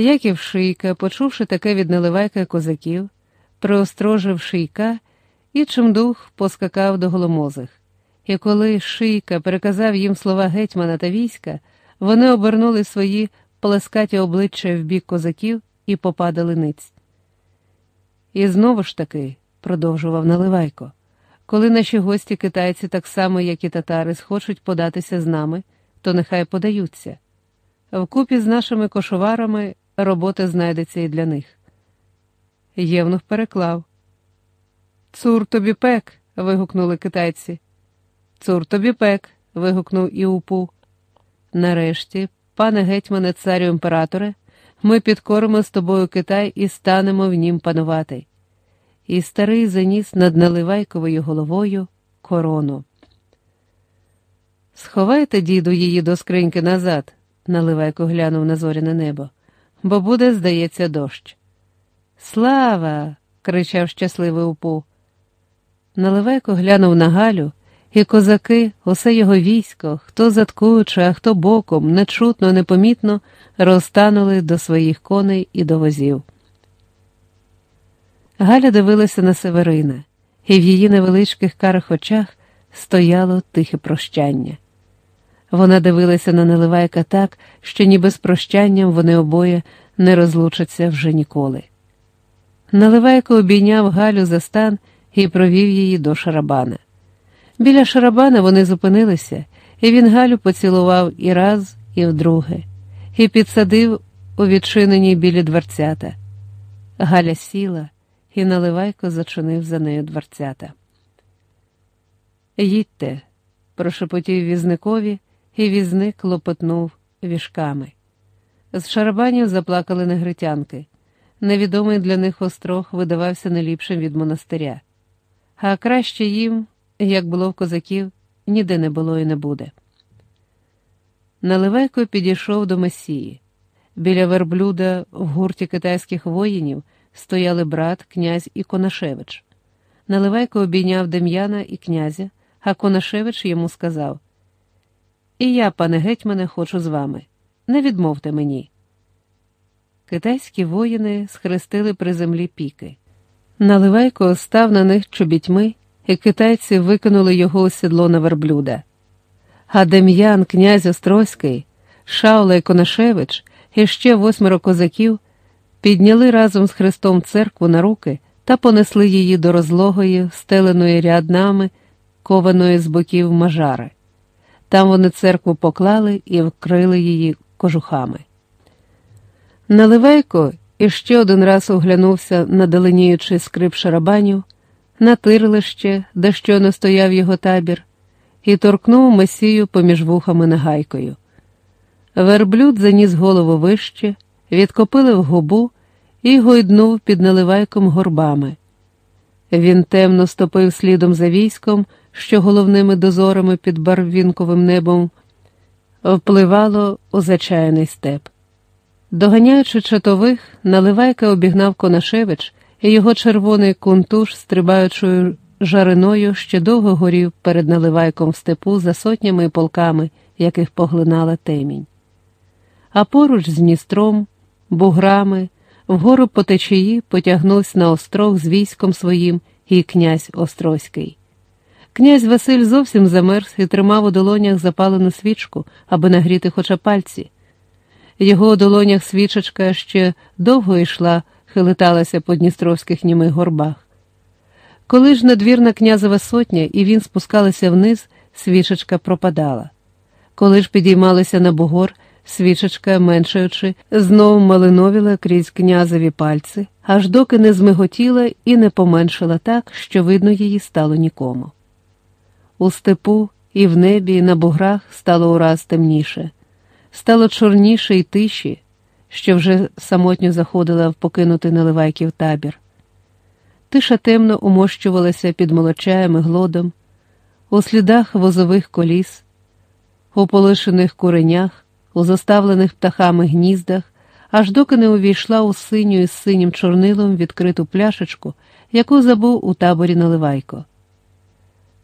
Яків шийка, почувши таке від наливайка козаків, приострожив шийка і чимдух поскакав до голомозих. І коли шийка переказав їм слова гетьмана та війська, вони обернули свої плескаті обличчя в бік козаків і попадали ниць. І знову ж таки, продовжував Наливайко, коли наші гості китайці, так само, як і татари, схочуть податися з нами, то нехай подаються. Вкупі з нашими кошоварами робота знайдеться і для них. Євнух переклав. Цур тобі пек. вигукнули китайці. Цур тобі пек. вигукнув Іупу. Нарешті, пане гетьмане, царю імператоре, ми підкоримо з тобою Китай і станемо в нім панувати. І старий заніс над наливайковою головою корону. Сховайте, діду, її до скриньки назад, наливайко глянув на зоряне небо, бо буде, здається, дощ. Слава! кричав щасливий упу. Наливайко глянув на Галю, і козаки, усе його військо, хто заткуючи, а хто боком, нечутно, непомітно, розтанули до своїх коней і до возів. Галя дивилася на Северина, і в її невеличких карих очах стояло тихе прощання. Вона дивилася на Наливайка так, що ніби з прощанням вони обоє не розлучаться вже ніколи. Наливайко обійняв Галю за стан і провів її до шарабана. Біля шарабана вони зупинилися, і він Галю поцілував і раз, і вдруге, і підсадив у відчинені білі дверцята. Галя сіла, і наливайко зачинив за нею дверцята. Їдьте, прошепотів візникові, і візник лопотнув вішками. З шарабанів заплакали негритянки. Невідомий для них острог видавався не ліпшим від монастиря, а краще їм, як було в козаків, ніде не було і не буде. Наливайко підійшов до Месії. Біля верблюда в гурті китайських воїнів стояли брат, князь і Конашевич. Наливайко обійняв Дем'яна і князя, а Конашевич йому сказав: І я, пане гетьмане, хочу з вами. Не відмовте мені. Китайські воїни схрестили при землі піки. Наливайко став на них чобітьми, і китайці викинули його у сідло на верблюда. А Дем'ян, князь Острозький, Шаула і Конашевич і ще восьмеро козаків підняли разом з Христом церкву на руки та понесли її до розлогої, стеленої ряднами, кованої з боків мажари. Там вони церкву поклали і вкрили її кожухами. Наливайко іще один раз оглянувся на даленіючий скрип шарабанів, на тирлище, де щойно стояв його табір, і торкнув месію поміж вухами нагайкою. Верблюд заніс голову вище, відкопилив губу і гойднув під наливайком горбами. Він темно стопив слідом за військом, що головними дозорами під барвінковим небом впливало у зачаяний степ. Доганяючи чатових, наливайка обігнав Конашевич, і його червоний кунтуш, стрибаючою жариною, ще довго горів перед наливайком в степу за сотнями і полками, яких поглинала темінь. А поруч з Дністром, буграми, вгору по течії потягнувся на острог з військом своїм і князь Острозький. Князь Василь зовсім замерз і тримав у долонях запалену свічку, аби нагріти хоча пальці. Його у долонях свічечка ще довго йшла, хилиталася по дністровських німих горбах. Коли ж надвірна князева сотня і він спускалися вниз, свічечка пропадала. Коли ж підіймалися на бугор, свічечка, меншаючи, знову малиновіла крізь князеві пальці, аж доки не змиготіла і не поменшила так, що видно її стало нікому. У степу і в небі, і на буграх стало ураз темніше стало чорніше й тиші, що вже самотньо заходила в покинутий наливайків табір. Тиша темно умощувалася під молочаєм і глодом, у слідах возових коліс, у полишених куренях, у заставлених птахами гніздах, аж доки не увійшла у синю із синім чорнилом відкриту пляшечку, яку забув у таборі наливайко.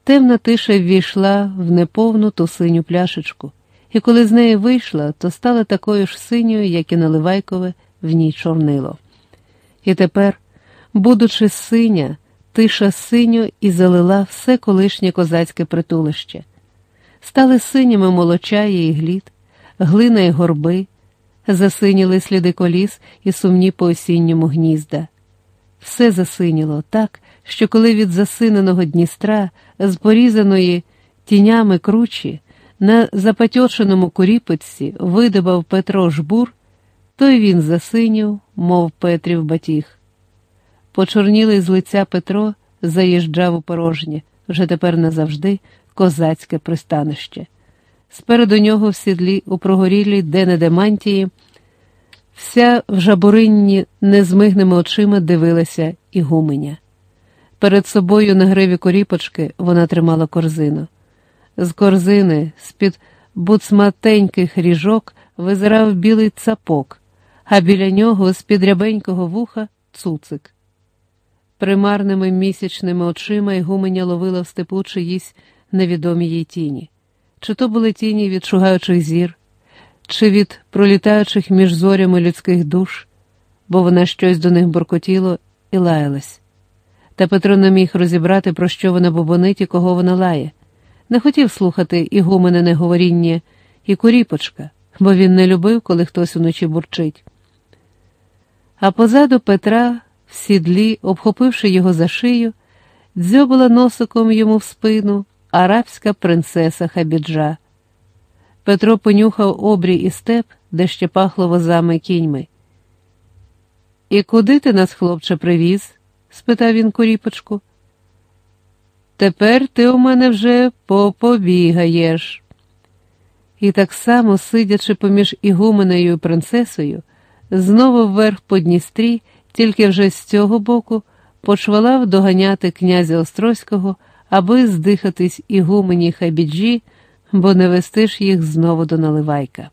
Темна тиша ввійшла в неповну ту синю пляшечку і коли з неї вийшла, то стала такою ж синьою, як і наливайкове в ній чорнило. І тепер, будучи синя, тиша синю і залила все колишнє козацьке притулище. Стали синіми молочаї і глід, глина й горби, засиніли сліди коліс і сумні по осінньому гнізда. Все засиніло так, що коли від засиненого Дністра, з порізаної тінями кручі, на запатьоченому куріпочці видибав Петро жбур, то й він засинів, мов Петрів батіг. Почорнілий з лиця Петро заїжджав у порожнє, вже тепер назавжди козацьке пристанище. Спереду нього в сідлі у прогорілій де-не-де мантії, вся в жабуринні незмигними очима дивилася ігуменя. Перед собою на гриві коріпочки вона тримала корзину. З корзини, з-під буцматеньких ріжок, визирав білий цапок, а біля нього з-під рябенького вуха цуцик. Примарними місячними очима Ігуменя ловила в степу чиїсь невідомі їй тіні. Чи то були тіні від шугаючих зір, чи від пролітаючих між зорями людських душ, бо вона щось до них буркотіло і лаялась. Та Петро не міг розібрати, про що вона бубонить і кого вона лає. Не хотів слухати ігумене говоріння і куріпочка, бо він не любив, коли хтось уночі бурчить. А позаду Петра, в сідлі, обхопивши його за шию, дзьобила носиком йому в спину арабська принцеса Хабіджа. Петро понюхав обрій і степ, де ще пахло возами кіньми. І куди ти нас, хлопче, привіз? Спитав він куріпочку. Тепер ти у мене вже попобігаєш. І так само, сидячи поміж ігуменею і принцесою, знову вверх по Дністрі, тільки вже з цього боку, почвалав доганяти князя Острозького, аби здихатись ігумені хабіджі, бо не вести ж їх знову до наливайка.